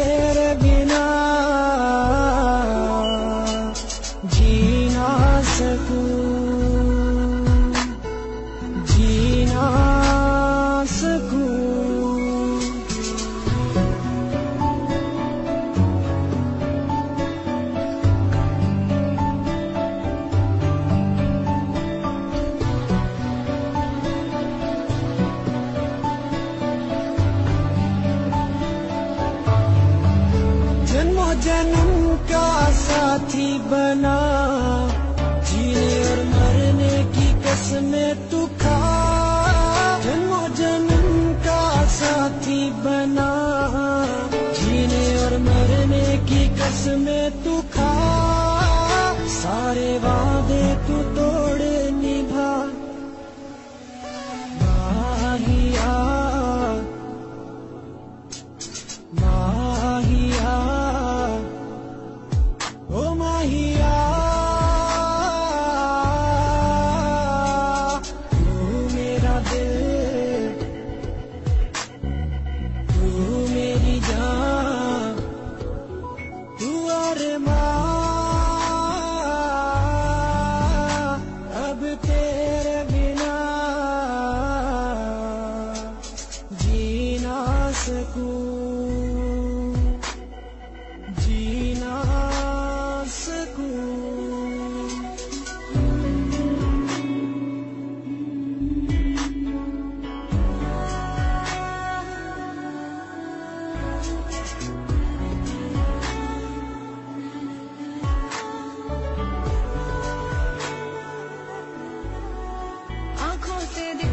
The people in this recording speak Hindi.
तेरे बिना जन्मों का साथी बना। जीने और मरने की कसमें तू खा। जन्मों का साथी बना। जीने और मरने की कसमें तू खा। सारे वादे रात दिन